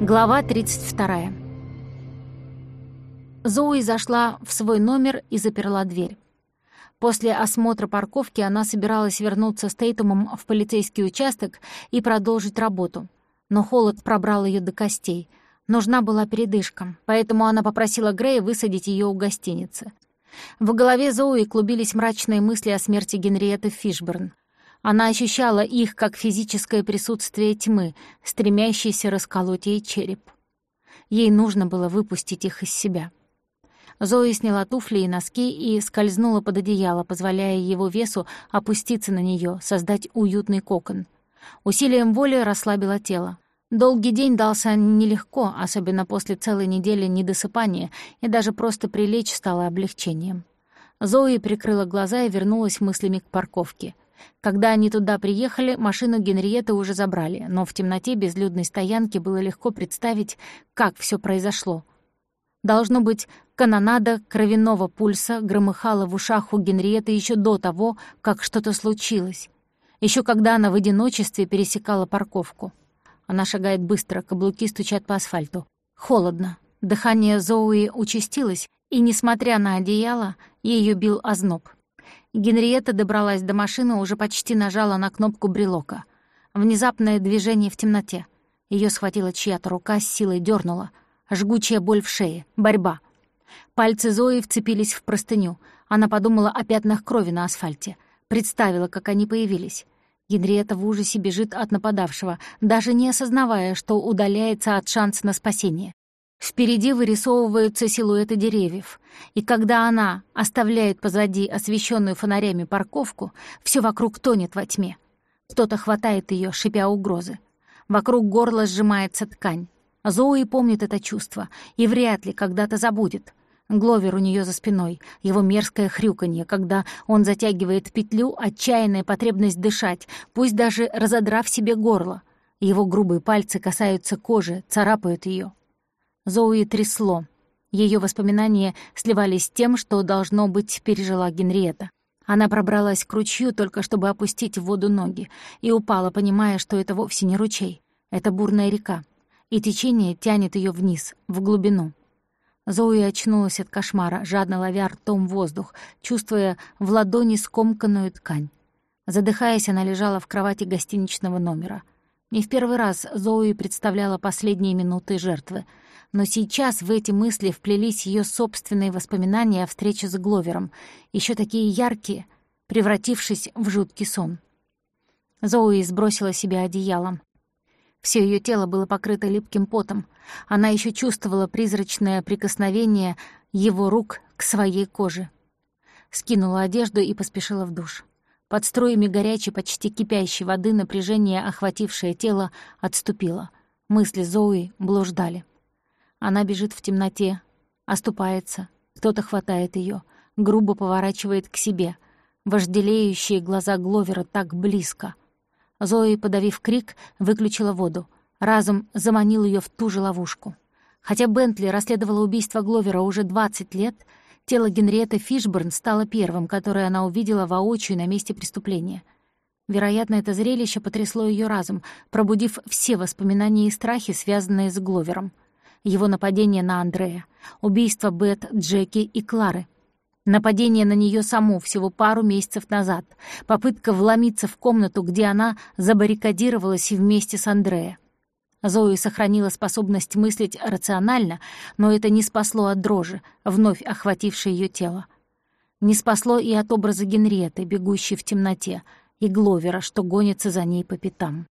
Глава 32. Зои зашла в свой номер и заперла дверь. После осмотра парковки она собиралась вернуться с Тейтумом в полицейский участок и продолжить работу. Но холод пробрал ее до костей. Нужна была передышка, поэтому она попросила Грея высадить ее у гостиницы. В голове Зои клубились мрачные мысли о смерти Генриетты Фишберн. Она ощущала их как физическое присутствие тьмы, стремящейся расколоть ей череп. Ей нужно было выпустить их из себя. Зои сняла туфли и носки и скользнула под одеяло, позволяя его весу опуститься на нее, создать уютный кокон. Усилием воли расслабила тело. Долгий день дался нелегко, особенно после целой недели недосыпания, и даже просто прилечь стало облегчением. Зои прикрыла глаза и вернулась мыслями к парковке — когда они туда приехали, машину Генриетты уже забрали, но в темноте безлюдной стоянки было легко представить, как все произошло. Должно быть, канонада кровяного пульса громыхала в ушах у Генриетты еще до того, как что-то случилось. Еще когда она в одиночестве пересекала парковку. Она шагает быстро, каблуки стучат по асфальту. Холодно. Дыхание Зоуи участилось, и, несмотря на одеяло, ее бил озноб. Генриетта добралась до машины, уже почти нажала на кнопку брелока. Внезапное движение в темноте. Ее схватила чья-то рука, с силой дернула. Жгучая боль в шее. Борьба. Пальцы Зои вцепились в простыню. Она подумала о пятнах крови на асфальте. Представила, как они появились. Генриетта в ужасе бежит от нападавшего, даже не осознавая, что удаляется от шанса на спасение. Впереди вырисовываются силуэты деревьев, и когда она оставляет позади освещенную фонарями парковку, все вокруг тонет во тьме. Кто-то хватает ее, шипя угрозы. Вокруг горла сжимается ткань. Зои помнит это чувство и вряд ли когда-то забудет. Гловер у нее за спиной, его мерзкое хрюканье, когда он затягивает петлю, отчаянная потребность дышать, пусть даже разодрав себе горло. Его грубые пальцы касаются кожи, царапают ее. Зоуи трясло. Ее воспоминания сливались с тем, что, должно быть, пережила Генриетта. Она пробралась к ручью, только чтобы опустить в воду ноги, и упала, понимая, что это вовсе не ручей. Это бурная река, и течение тянет ее вниз, в глубину. Зои очнулась от кошмара, жадно ловя ртом воздух, чувствуя в ладони скомканную ткань. Задыхаясь, она лежала в кровати гостиничного номера. Не в первый раз Зои представляла последние минуты жертвы — но сейчас в эти мысли вплелись ее собственные воспоминания о встрече с Гловером, еще такие яркие, превратившись в жуткий сон. Зоуи сбросила себя одеялом. Все ее тело было покрыто липким потом. Она еще чувствовала призрачное прикосновение его рук к своей коже. Скинула одежду и поспешила в душ. Под струями горячей, почти кипящей воды напряжение, охватившее тело, отступило. Мысли Зои блуждали. Она бежит в темноте, оступается, кто-то хватает ее, грубо поворачивает к себе. Вожделеющие глаза Гловера так близко. Зои, подавив крик, выключила воду. Разум заманил ее в ту же ловушку. Хотя Бентли расследовала убийство Гловера уже 20 лет, тело Генриетты Фишберн стало первым, которое она увидела воочию на месте преступления. Вероятно, это зрелище потрясло ее разум, пробудив все воспоминания и страхи, связанные с Гловером его нападение на Андрея, убийство Бет, Джеки и Клары, нападение на нее саму всего пару месяцев назад, попытка вломиться в комнату, где она забаррикадировалась вместе с Андрея. Зои сохранила способность мыслить рационально, но это не спасло от дрожи, вновь охватившей ее тело. Не спасло и от образа Генриеты, бегущей в темноте, и Гловера, что гонится за ней по пятам.